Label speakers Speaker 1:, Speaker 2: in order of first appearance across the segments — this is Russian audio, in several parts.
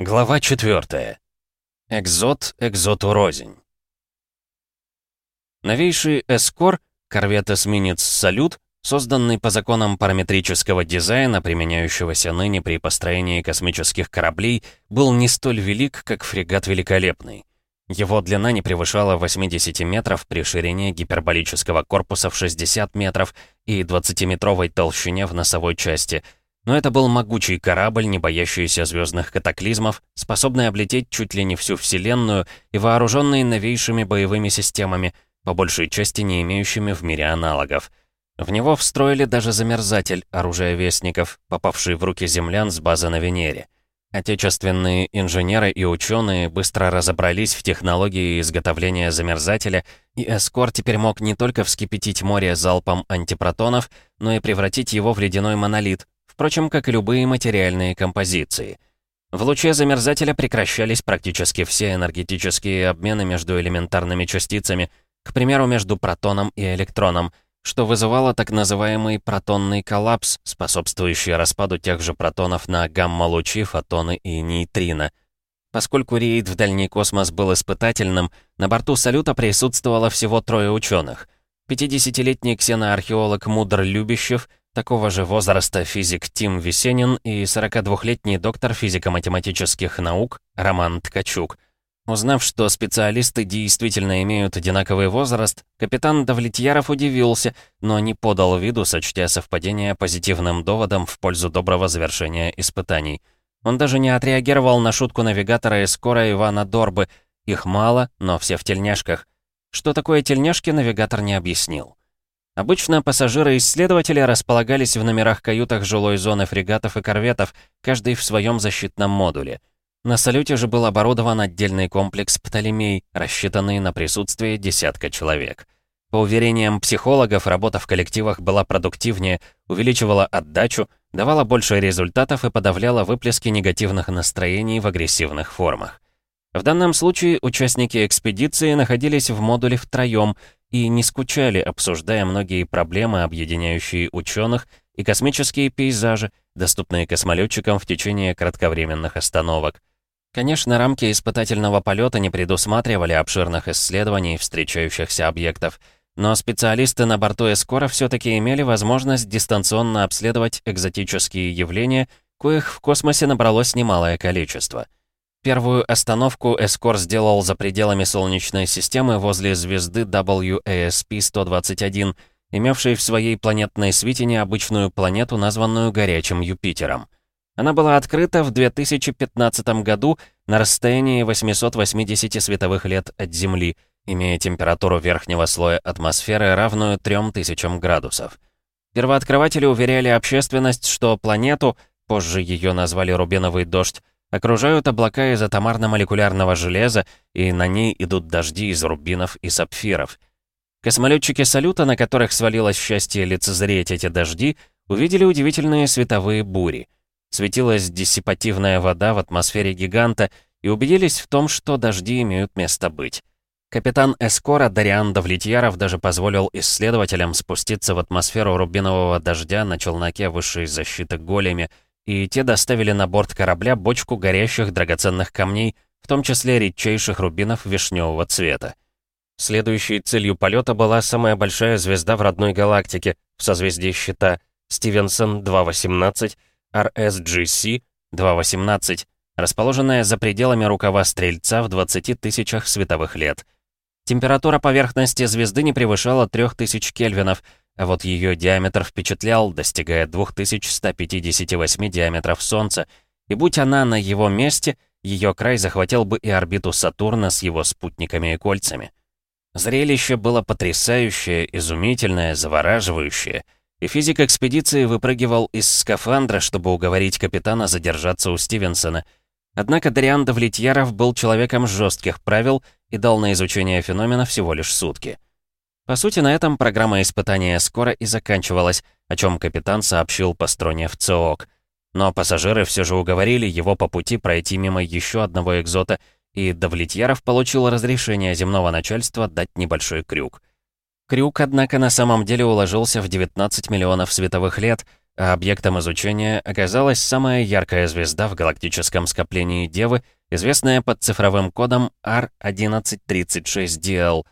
Speaker 1: Глава 4. Экзот экзоту рознь. Новейший Эскор, корвет-эсминец «Салют», созданный по законам параметрического дизайна, применяющегося ныне при построении космических кораблей, был не столь велик, как фрегат «Великолепный». Его длина не превышала 80 метров при ширине гиперболического корпуса в 60 метров и 20-метровой толщине в носовой части – но это был могучий корабль, не боящийся звездных катаклизмов, способный облететь чуть ли не всю Вселенную и вооруженный новейшими боевыми системами, по большей части не имеющими в мире аналогов. В него встроили даже замерзатель оружия вестников, попавший в руки землян с базы на Венере. Отечественные инженеры и ученые быстро разобрались в технологии изготовления замерзателя, и Эскор теперь мог не только вскипятить море залпом антипротонов, но и превратить его в ледяной монолит, впрочем, как и любые материальные композиции. В луче замерзателя прекращались практически все энергетические обмены между элементарными частицами, к примеру, между протоном и электроном, что вызывало так называемый протонный коллапс, способствующий распаду тех же протонов на гамма-лучи, фотоны и нейтрино. Поскольку рейд в дальний космос был испытательным, на борту «Салюта» присутствовало всего трое ученых. 50-летний ксеноархеолог Мудр Любящев такого же возраста физик Тим Весенин и 42-летний доктор физико-математических наук Роман Ткачук. Узнав, что специалисты действительно имеют одинаковый возраст, капитан Давлетьяров удивился, но не подал виду, сочтя совпадение позитивным доводом в пользу доброго завершения испытаний. Он даже не отреагировал на шутку навигатора и скоро Ивана Дорбы. Их мало, но все в тельняшках. Что такое тельняшки, навигатор не объяснил. Обычно пассажиры-исследователи располагались в номерах-каютах жилой зоны фрегатов и корветов, каждый в своем защитном модуле. На салюте же был оборудован отдельный комплекс «Птолемей», рассчитанный на присутствие десятка человек. По уверениям психологов, работа в коллективах была продуктивнее, увеличивала отдачу, давала больше результатов и подавляла выплески негативных настроений в агрессивных формах. В данном случае участники экспедиции находились в модуле втроем и не скучали, обсуждая многие проблемы, объединяющие ученых, и космические пейзажи, доступные космолетчикам в течение кратковременных остановок. Конечно, рамки испытательного полета не предусматривали обширных исследований встречающихся объектов, но специалисты на борту Эскора все-таки имели возможность дистанционно обследовать экзотические явления, коих в космосе набралось немалое количество — Первую остановку Эскор сделал за пределами Солнечной системы возле звезды WASP-121, имевшей в своей планетной свите необычную планету, названную Горячим Юпитером. Она была открыта в 2015 году на расстоянии 880 световых лет от Земли, имея температуру верхнего слоя атмосферы, равную 3000 градусов. Первооткрыватели уверяли общественность, что планету, позже ее назвали «Рубиновый дождь», Окружают облака из атомарно-молекулярного железа, и на ней идут дожди из рубинов и сапфиров. Космолетчики салюта, на которых свалилось счастье лицезреть эти дожди, увидели удивительные световые бури. Светилась диссипативная вода в атмосфере гиганта и убедились в том, что дожди имеют место быть. Капитан Эскора Дариан Давлетьяров даже позволил исследователям спуститься в атмосферу рубинового дождя на челноке высшей защиты големи, и те доставили на борт корабля бочку горящих драгоценных камней, в том числе редчайших рубинов вишневого цвета. Следующей целью полета была самая большая звезда в родной галактике, в созвездии Щита, Стивенсон-218, RSGC-218, расположенная за пределами рукава Стрельца в 20 тысячах световых лет. Температура поверхности звезды не превышала 3000 кельвинов, а вот ее диаметр впечатлял, достигая 2158 диаметров Солнца, и будь она на его месте, ее край захватил бы и орбиту Сатурна с его спутниками и кольцами. Зрелище было потрясающее, изумительное, завораживающее, и физик экспедиции выпрыгивал из скафандра, чтобы уговорить капитана задержаться у Стивенсона. Однако Дариан Давлетьяров был человеком жестких правил и дал на изучение феномена всего лишь сутки. По сути, на этом программа испытания скоро и заканчивалась, о чем капитан сообщил по струне в ЦОК. Но пассажиры все же уговорили его по пути пройти мимо еще одного экзота, и Давлетьяров получил разрешение земного начальства дать небольшой крюк. Крюк, однако, на самом деле уложился в 19 миллионов световых лет, а объектом изучения оказалась самая яркая звезда в галактическом скоплении Девы, известная под цифровым кодом R1136DL.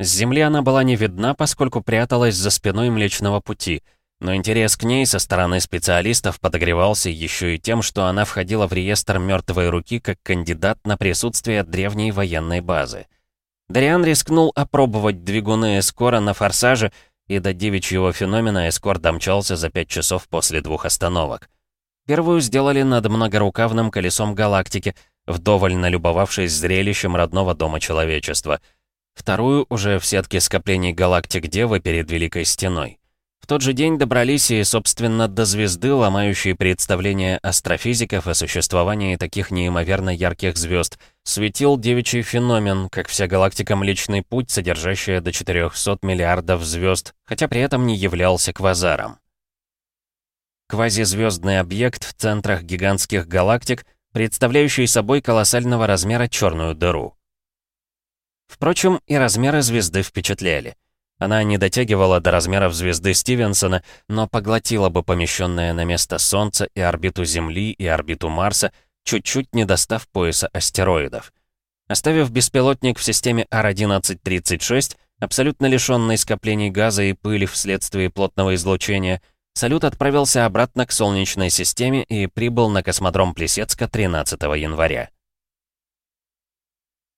Speaker 1: С Земли она была не видна, поскольку пряталась за спиной Млечного Пути, но интерес к ней со стороны специалистов подогревался еще и тем, что она входила в реестр мертвой руки как кандидат на присутствие древней военной базы. Дариан рискнул опробовать двигуны Эскора на форсаже, и до девичьего феномена Эскор домчался за пять часов после двух остановок. Первую сделали над многорукавным колесом галактики, вдоволь налюбовавшись зрелищем родного дома человечества. Вторую уже в сетке скоплений галактик Девы перед Великой Стеной. В тот же день добрались и, собственно, до звезды, ломающей представления астрофизиков о существовании таких неимоверно ярких звезд. Светил девичий феномен, как вся галактика Млечный Путь, содержащая до 400 миллиардов звезд, хотя при этом не являлся квазаром. Квазизвездный объект в центрах гигантских галактик, представляющий собой колоссального размера черную дыру. Впрочем, и размеры звезды впечатляли. Она не дотягивала до размеров звезды Стивенсона, но поглотила бы помещенное на место Солнца и орбиту Земли и орбиту Марса, чуть-чуть не достав пояса астероидов. Оставив беспилотник в системе R1136, абсолютно лишенный скоплений газа и пыли вследствие плотного излучения, салют отправился обратно к Солнечной системе и прибыл на космодром Плесецка 13 января.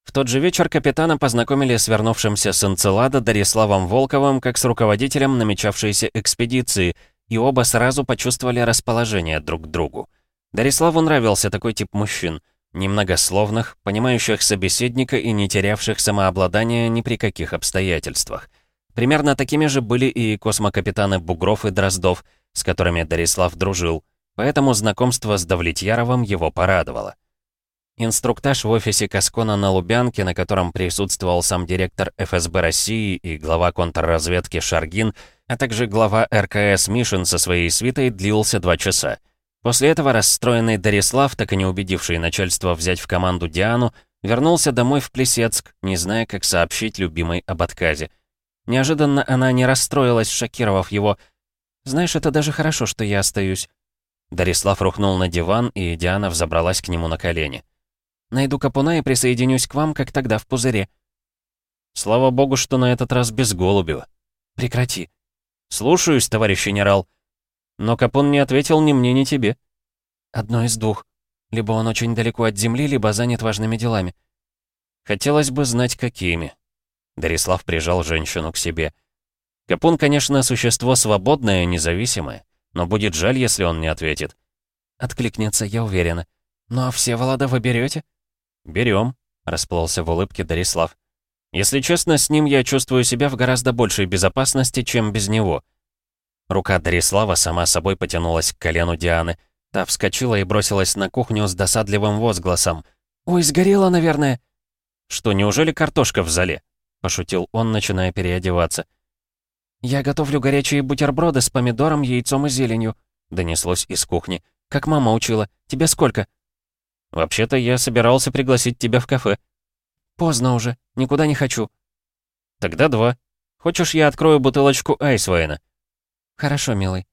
Speaker 1: В тот же вечер капитана познакомили с вернувшимся с Энцелада Дариславом Волковым как с руководителем намечавшейся экспедиции, и оба сразу почувствовали расположение друг к другу. Дариславу нравился такой тип мужчин, немногословных, понимающих собеседника и не терявших самообладания ни при каких обстоятельствах. Примерно такими же были и космокапитаны Бугров и Дроздов, с которыми Дарислав дружил, поэтому знакомство с Давлетьяровым его порадовало. Инструктаж в офисе Каскона на Лубянке, на котором присутствовал сам директор ФСБ России и глава контрразведки Шаргин, а также глава РКС Мишин со своей свитой, длился два часа. После этого расстроенный Дарислав, так и не убедивший начальство взять в команду Диану, вернулся домой в Плесецк, не зная, как сообщить любимой об отказе. Неожиданно она не расстроилась, шокировав его. «Знаешь, это даже хорошо, что я остаюсь». Дарислав рухнул на диван, и Диана взобралась к нему на колени. Найду Капуна и присоединюсь к вам, как тогда в пузыре». «Слава богу, что на этот раз без Голубева». «Прекрати». «Слушаюсь, товарищ генерал». Но Капун не ответил ни мне, ни тебе. «Одно из двух. Либо он очень далеко от земли, либо занят важными делами». «Хотелось бы знать, какими». Дарислав прижал женщину к себе. Капун, конечно, существо свободное, независимое, но будет жаль, если он не ответит. «Откликнется, я уверена. Ну а все Волода вы берете? «Берем», — расплылся в улыбке Дарислав. «Если честно, с ним я чувствую себя в гораздо большей безопасности, чем без него». Рука Дарислава сама собой потянулась к колену Дианы. Та вскочила и бросилась на кухню с досадливым возгласом. «Ой, сгорела, наверное!» «Что, неужели картошка в зале?» — пошутил он, начиная переодеваться. «Я готовлю горячие бутерброды с помидором, яйцом и зеленью», — донеслось из кухни. «Как мама учила. Тебе сколько?» «Вообще-то я собирался пригласить тебя в кафе». «Поздно уже. Никуда не хочу». «Тогда два. Хочешь, я открою бутылочку Айсвейна?» «Хорошо, милый».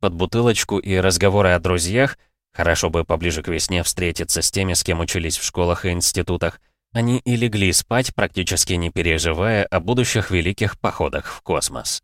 Speaker 1: Под бутылочку и разговоры о друзьях, хорошо бы поближе к весне встретиться с теми, с кем учились в школах и институтах, они и легли спать, практически не переживая о будущих великих походах в космос.